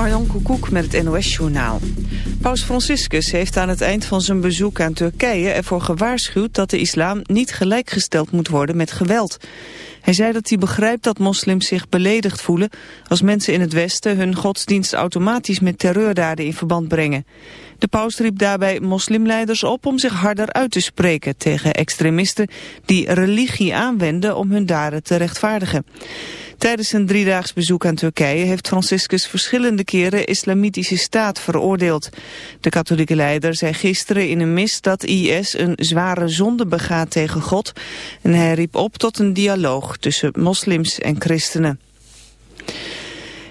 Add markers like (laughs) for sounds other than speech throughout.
Marjan Koekoek met het NOS-journaal. Paus Franciscus heeft aan het eind van zijn bezoek aan Turkije ervoor gewaarschuwd dat de islam niet gelijkgesteld moet worden met geweld. Hij zei dat hij begrijpt dat moslims zich beledigd voelen als mensen in het Westen hun godsdienst automatisch met terreurdaden in verband brengen. De paus riep daarbij moslimleiders op om zich harder uit te spreken tegen extremisten die religie aanwenden om hun daden te rechtvaardigen. Tijdens een driedaags bezoek aan Turkije heeft Franciscus verschillende keren islamitische staat veroordeeld. De katholieke leider zei gisteren in een mis dat IS een zware zonde begaat tegen God en hij riep op tot een dialoog tussen moslims en christenen.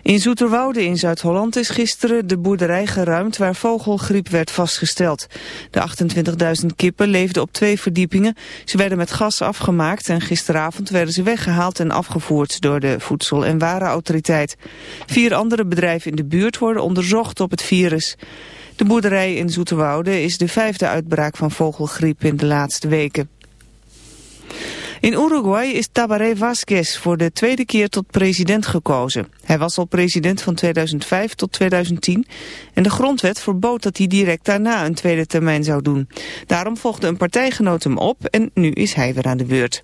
In Zoeterwoude in Zuid-Holland is gisteren de boerderij geruimd waar vogelgriep werd vastgesteld. De 28.000 kippen leefden op twee verdiepingen. Ze werden met gas afgemaakt en gisteravond werden ze weggehaald en afgevoerd door de Voedsel- en Warenautoriteit. Vier andere bedrijven in de buurt worden onderzocht op het virus. De boerderij in Zoeterwoude is de vijfde uitbraak van vogelgriep in de laatste weken. In Uruguay is Tabaré Vázquez voor de tweede keer tot president gekozen. Hij was al president van 2005 tot 2010 en de grondwet verbood dat hij direct daarna een tweede termijn zou doen. Daarom volgde een partijgenoot hem op en nu is hij weer aan de beurt.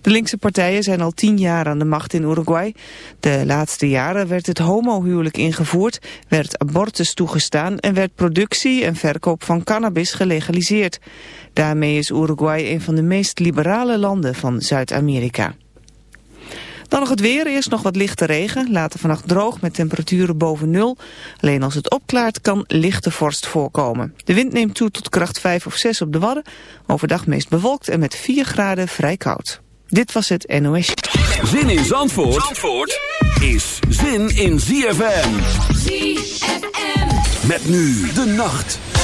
De linkse partijen zijn al tien jaar aan de macht in Uruguay. De laatste jaren werd het homohuwelijk ingevoerd, werd abortus toegestaan en werd productie en verkoop van cannabis gelegaliseerd. Daarmee is Uruguay een van de meest liberale landen van Zuid-Amerika. Dan nog het weer. Eerst nog wat lichte regen. Later vannacht droog met temperaturen boven nul. Alleen als het opklaart kan lichte vorst voorkomen. De wind neemt toe tot kracht 5 of 6 op de Wadden. Overdag meest bewolkt en met 4 graden vrij koud. Dit was het NOS. Zin in Zandvoort, Zandvoort is zin in ZFM. ZFM. Met nu de nacht.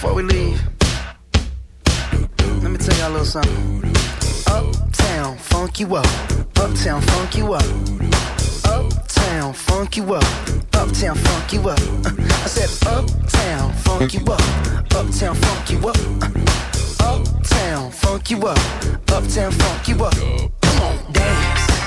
before we leave, let me tell y'all a little something. Uptown, funk you up. Uptown, funk you up. Uptown, funk you up. Uptown, funk you up. Uh, (laughs) I said, Uptown, funk you up. Uptown, funk you up. Uh, uptown, funk you up. Uptown, funk you up. Come on, dance.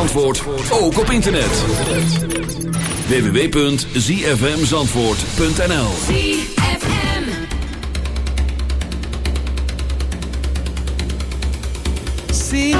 Zandvoort, ook op internet. www.zfmzandvoort.nl See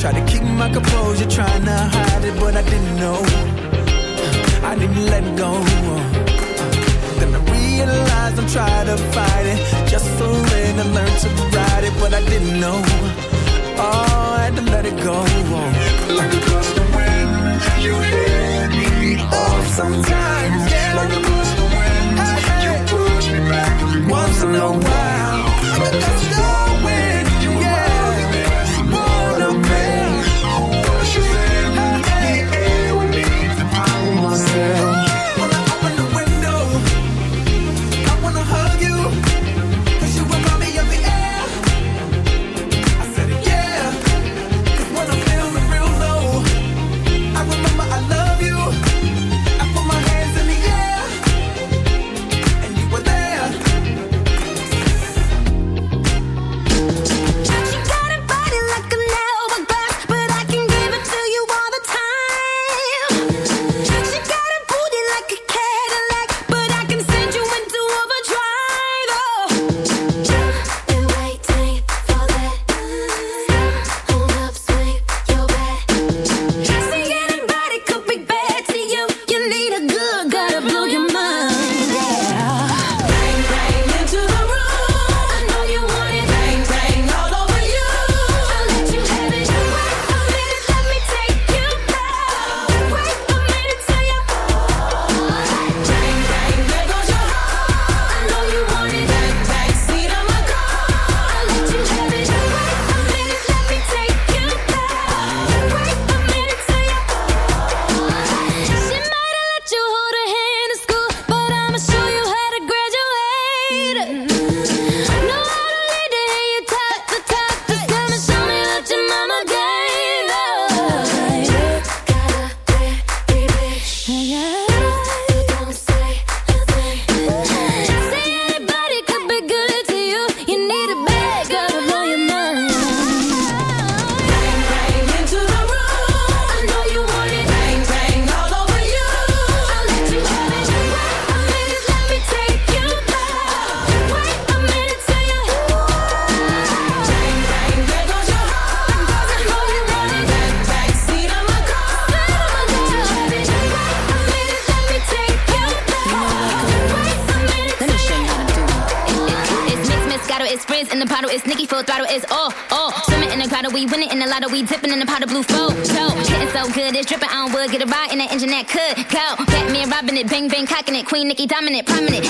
Try to keep my composure, trying to hide it, but I didn't know. I didn't let go. Then I realized I'm trying to fight it. Just so I learn to ride it, but I didn't know. Oh, I had to let it go. Like a gust of wind, you hit me off sometimes. Yeah. Like a gust of wind, you push me back once in a while. Dominant, prominent.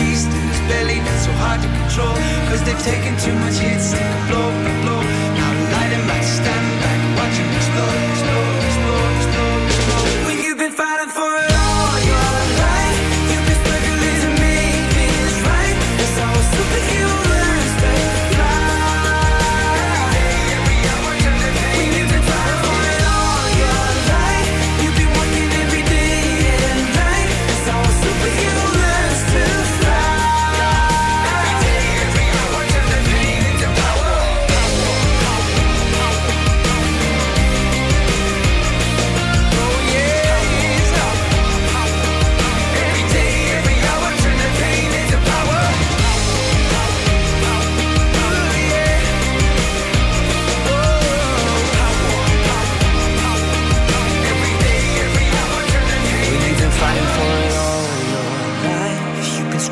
beast in his belly that's so hard to control. Cause they've taken too much hits, take a blow, a blow.